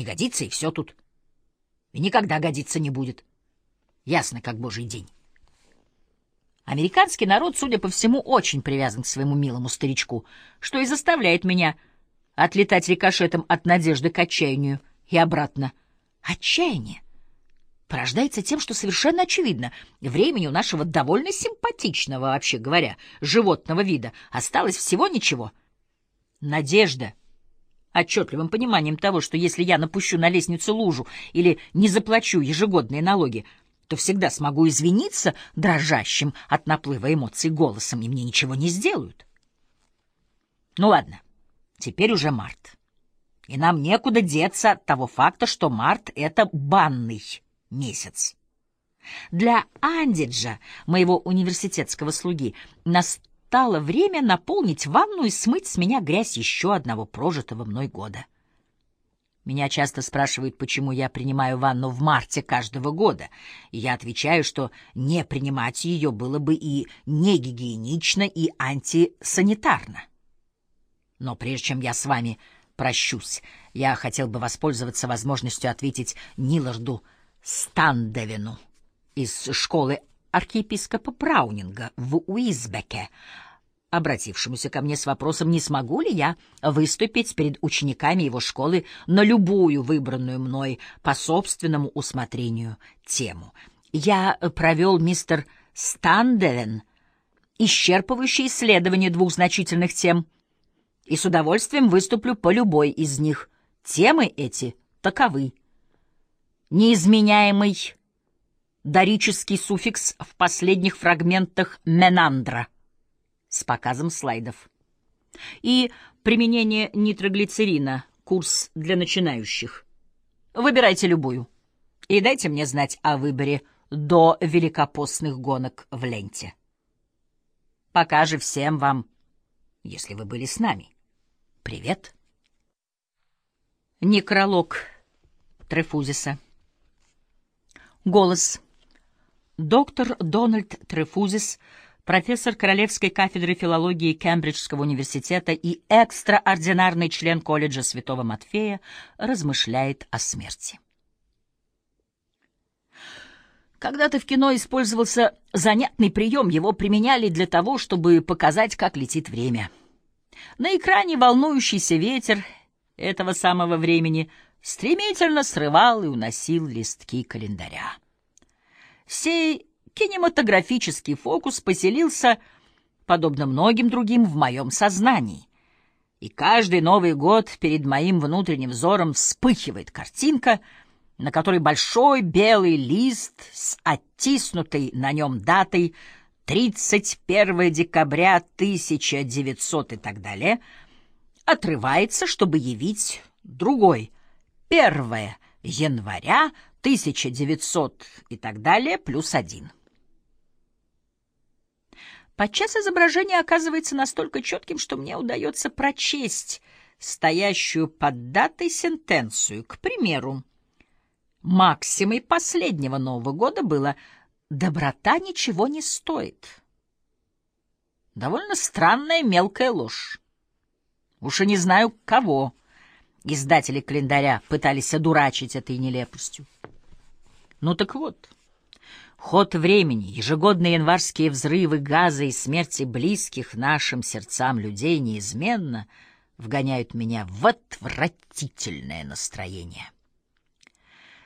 Не годится, и все тут. И никогда годиться не будет. Ясно, как божий день. Американский народ, судя по всему, очень привязан к своему милому старичку, что и заставляет меня отлетать рикошетом от надежды к отчаянию и обратно. Отчаяние порождается тем, что совершенно очевидно, времени у нашего довольно симпатичного, вообще говоря, животного вида осталось всего ничего. Надежда отчетливым пониманием того, что если я напущу на лестницу лужу или не заплачу ежегодные налоги, то всегда смогу извиниться дрожащим от наплыва эмоций голосом, и мне ничего не сделают. Ну ладно, теперь уже март. И нам некуда деться от того факта, что март — это банный месяц. Для Андиджа, моего университетского слуги, настало время наполнить ванну и смыть с меня грязь еще одного прожитого мной года. Меня часто спрашивают, почему я принимаю ванну в марте каждого года, и я отвечаю, что не принимать ее было бы и негигиенично, и антисанитарно. Но прежде чем я с вами прощусь, я хотел бы воспользоваться возможностью ответить Ниларду Стандевину из школы архиепископа Браунинга в Уизбеке, обратившемуся ко мне с вопросом, не смогу ли я выступить перед учениками его школы на любую выбранную мной по собственному усмотрению тему. Я провел, мистер Стандевен, исчерпывающее исследование двух значительных тем, и с удовольствием выступлю по любой из них. Темы эти таковы. Неизменяемый дорический суффикс в последних фрагментах Менандра — с показом слайдов. И применение нитроглицерина, курс для начинающих. Выбирайте любую. И дайте мне знать о выборе до великопостных гонок в ленте. Пока же всем вам, если вы были с нами, привет. Некролог Трефузиса. Голос. Доктор Дональд Трефузис — профессор Королевской кафедры филологии Кембриджского университета и экстраординарный член колледжа Святого Матфея, размышляет о смерти. Когда-то в кино использовался занятный прием, его применяли для того, чтобы показать, как летит время. На экране волнующийся ветер этого самого времени стремительно срывал и уносил листки календаря. Сей кинематографический фокус поселился, подобно многим другим, в моем сознании. И каждый Новый год перед моим внутренним взором вспыхивает картинка, на которой большой белый лист с оттиснутой на нем датой 31 декабря 1900 и так далее отрывается, чтобы явить другой, 1 января 1900 и так далее плюс один. Подчас изображение оказывается настолько четким, что мне удается прочесть стоящую под датой сентенцию. К примеру, максимой последнего Нового года было «доброта ничего не стоит». Довольно странная мелкая ложь. Уж и не знаю, кого издатели календаря пытались одурачить этой нелепостью. Ну так вот... Ход времени, ежегодные январские взрывы газа и смерти близких нашим сердцам людей неизменно вгоняют меня в отвратительное настроение.